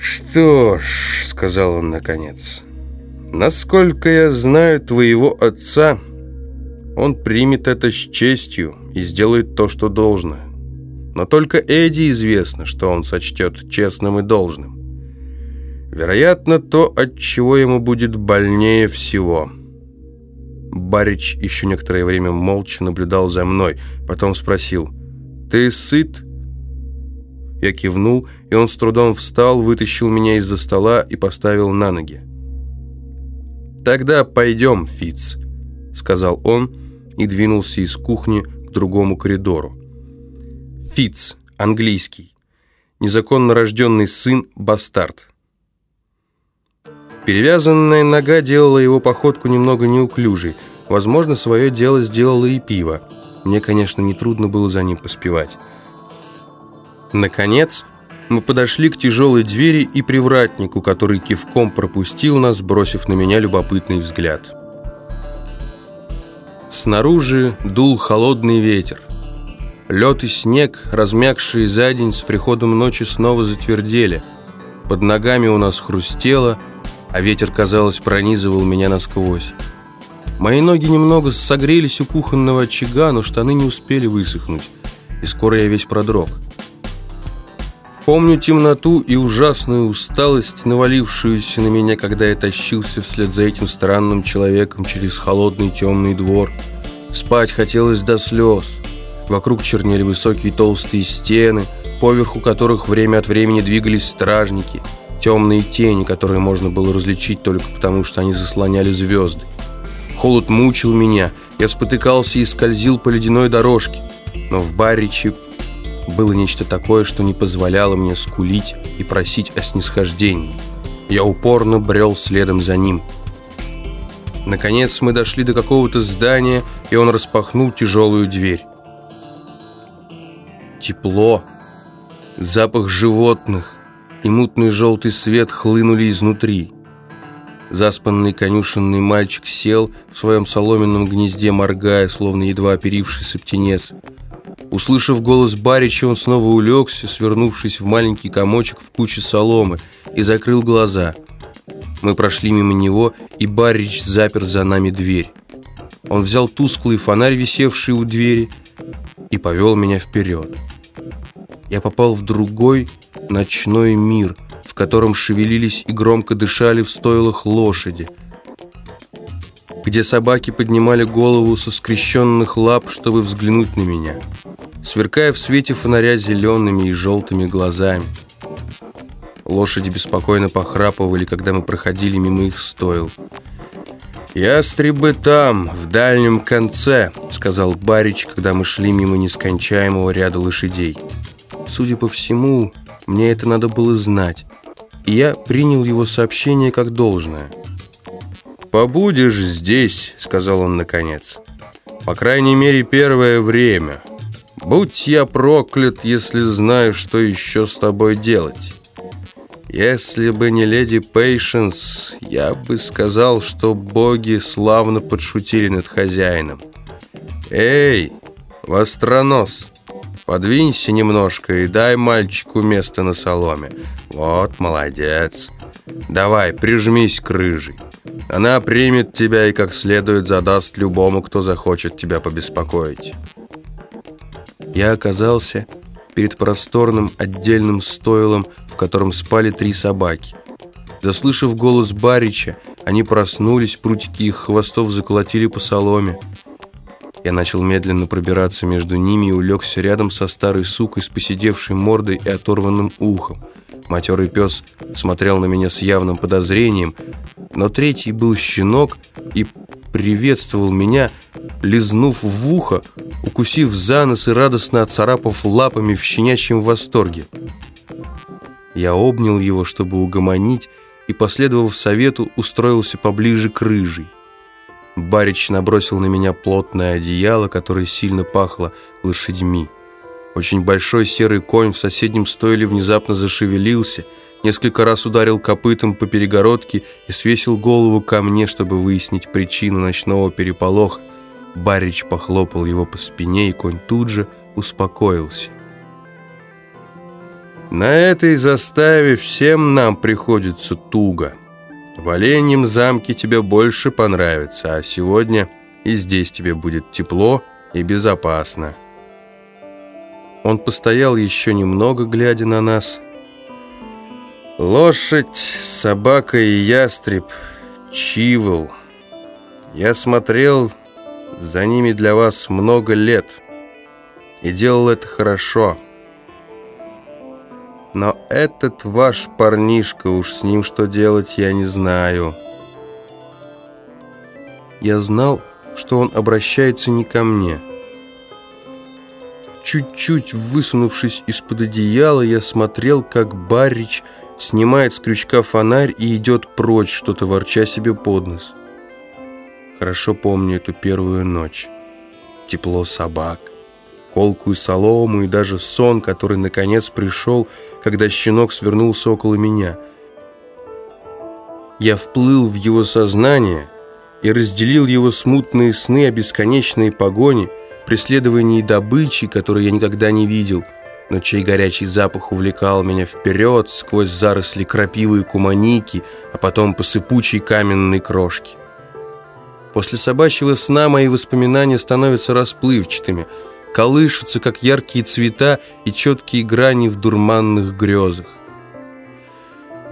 «Что ж», — сказал он наконец, — «насколько я знаю твоего отца, он примет это с честью и сделает то, что должно. Но только Эдди известно, что он сочтет честным и должным. Вероятно, то, от чего ему будет больнее всего». Барич еще некоторое время молча наблюдал за мной, потом спросил, «Ты сыт?» Я кивнул, и он с трудом встал, вытащил меня из-за стола и поставил на ноги. «Тогда пойдем, Фиц», — сказал он и двинулся из кухни к другому коридору. Фиц, английский, незаконно рожденный сын, бастард. Перевязанная нога делала его походку немного неуклюжей. Возможно, свое дело сделало и пиво. Мне, конечно, нетрудно было за ним поспевать. Наконец, мы подошли к тяжелой двери и привратнику, который кивком пропустил нас, бросив на меня любопытный взгляд. Снаружи дул холодный ветер. Лед и снег, размягшие за день с приходом ночи, снова затвердели. Под ногами у нас хрустело, а ветер, казалось, пронизывал меня насквозь. Мои ноги немного согрелись у кухонного очага, но штаны не успели высохнуть, и скоро я весь продрог. Помню темноту и ужасную усталость, навалившуюся на меня, когда я тащился вслед за этим странным человеком через холодный темный двор. Спать хотелось до слез. Вокруг чернели высокие толстые стены, поверху которых время от времени двигались стражники, темные тени, которые можно было различить только потому, что они заслоняли звезды. Холод мучил меня, я спотыкался и скользил по ледяной дорожке, но в бариче было нечто такое, что не позволяло мне скулить и просить о снисхождении. Я упорно брел следом за ним. Наконец мы дошли до какого-то здания, и он распахнул тяжелую дверь. Тепло, запах животных и мутный желтый свет хлынули изнутри. Заспанный конюшенный мальчик сел в своем соломенном гнезде, моргая, словно едва оперившийся птенец. Услышав голос Барича, он снова улегся, свернувшись в маленький комочек в куче соломы, и закрыл глаза. Мы прошли мимо него, и Барич запер за нами дверь. Он взял тусклый фонарь, висевший у двери, и повел меня вперед. Я попал в другой ночной мир, в котором шевелились и громко дышали в стойлах лошади, где собаки поднимали голову со скрещенных лап, чтобы взглянуть на меня сверкая в свете фонаря зелеными и желтыми глазами. Лошади беспокойно похрапывали, когда мы проходили мимо их стойл. «Ястребы там, в дальнем конце», — сказал Барич, когда мы шли мимо нескончаемого ряда лошадей. Судя по всему, мне это надо было знать, и я принял его сообщение как должное. «Побудешь здесь», — сказал он наконец. «По крайней мере, первое время. Будь я проклят, если знаю, что еще с тобой делать. Если бы не леди Пейшенс, я бы сказал, что боги славно подшутили над хозяином. Эй, востронос, подвинься немножко и дай мальчику место на соломе. Вот, молодец. Давай, прижмись к рыжей. Она примет тебя и как следует задаст любому, кто захочет тебя побеспокоить я оказался перед просторным отдельным стойлом, в котором спали три собаки. Заслышав голос Барича, они проснулись, прутики их хвостов заколотили по соломе. Я начал медленно пробираться между ними и улегся рядом со старой сукой с посидевшей мордой и оторванным ухом. Матерый пес смотрел на меня с явным подозрением, но третий был щенок и приветствовал меня, лизнув в ухо, укусив за нос и радостно отцарапав лапами в щенячьем восторге. Я обнял его, чтобы угомонить, и, последовав совету, устроился поближе к рыжей. Барич набросил на меня плотное одеяло, которое сильно пахло лошадьми. Очень большой серый конь в соседнем стойле внезапно зашевелился, несколько раз ударил копытом по перегородке и свесил голову ко мне, чтобы выяснить причину ночного переполоха. Барич похлопал его по спине, и конь тут же успокоился. На этой заставе всем нам приходится туго. В Оленьем замке тебе больше понравится, а сегодня и здесь тебе будет тепло и безопасно. Он постоял еще немного, глядя на нас. Лошадь, собака и ястреб, чивол. Я смотрел за ними для вас много лет и делал это хорошо. Но этот ваш парнишка, уж с ним что делать, я не знаю. Я знал, что он обращается не ко мне. Чуть-чуть высунувшись из-под одеяла, я смотрел, как Баррич снимает с крючка фонарь и идет прочь, что-то ворча себе под нос. Хорошо помню эту первую ночь. Тепло собак, колкую солому и даже сон, который наконец пришел, когда щенок свернулся около меня. Я вплыл в его сознание и разделил его смутные сны о бесконечной погоне, преследовании добычи, которую я никогда не видел, но чей горячий запах увлекал меня вперед сквозь заросли крапивы и куманики, а потом по сыпучей каменной крошке. После собачьего сна мои воспоминания становятся расплывчатыми – колышутся, как яркие цвета и четкие грани в дурманных грезах.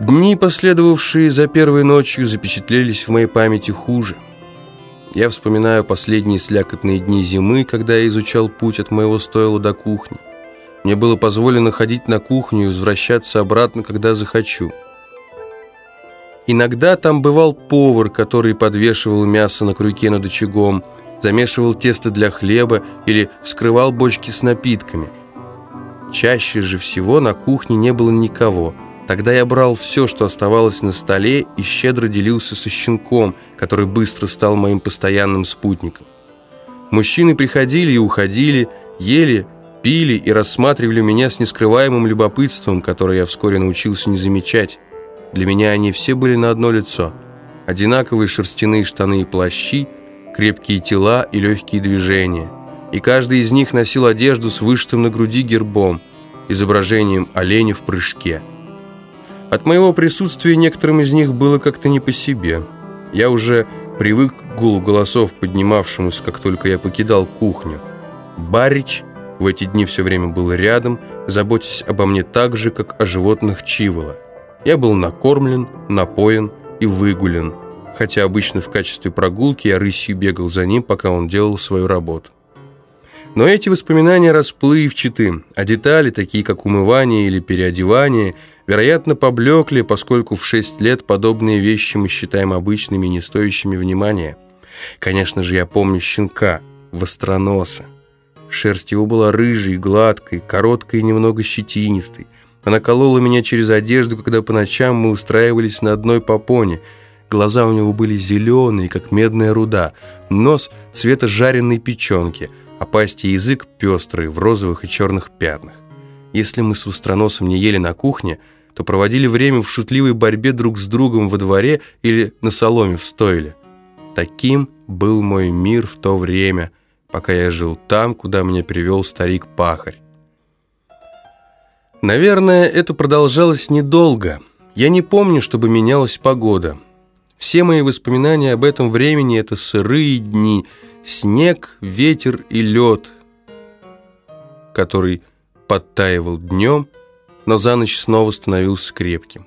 Дни, последовавшие за первой ночью, запечатлелись в моей памяти хуже. Я вспоминаю последние слякотные дни зимы, когда я изучал путь от моего стойла до кухни. Мне было позволено ходить на кухню и возвращаться обратно, когда захочу. Иногда там бывал повар, который подвешивал мясо на крюке над очагом – замешивал тесто для хлеба или вскрывал бочки с напитками. Чаще же всего на кухне не было никого. Тогда я брал все, что оставалось на столе, и щедро делился со щенком, который быстро стал моим постоянным спутником. Мужчины приходили и уходили, ели, пили и рассматривали меня с нескрываемым любопытством, которое я вскоре научился не замечать. Для меня они все были на одно лицо. Одинаковые шерстяные штаны и плащи – крепкие тела и легкие движения. И каждый из них носил одежду с вышитым на груди гербом, изображением оленя в прыжке. От моего присутствия некоторым из них было как-то не по себе. Я уже привык к гулу голосов, поднимавшемуся, как только я покидал кухню. Барич в эти дни все время был рядом, заботясь обо мне так же, как о животных Чивола. Я был накормлен, напоен и выгулен – хотя обычно в качестве прогулки я рысью бегал за ним, пока он делал свою работу. Но эти воспоминания расплывчаты, а детали, такие как умывание или переодевание, вероятно, поблекли, поскольку в шесть лет подобные вещи мы считаем обычными и не стоящими внимания. Конечно же, я помню щенка, востроноса. Шерсть его была рыжей, гладкой, короткой и немного щетинистой. Она колола меня через одежду, когда по ночам мы устраивались на одной попоне – Глаза у него были зеленые, как медная руда, нос цвета жареной печенки, а пасть и язык пестрый, в розовых и черных пятнах. Если мы с востроносом не ели на кухне, то проводили время в шутливой борьбе друг с другом во дворе или на соломе в стойле. Таким был мой мир в то время, пока я жил там, куда меня привел старик-пахарь. Наверное, это продолжалось недолго. Я не помню, чтобы менялась погода. Все мои воспоминания об этом времени – это сырые дни, снег, ветер и лед, который подтаивал днем, но за ночь снова становился крепким.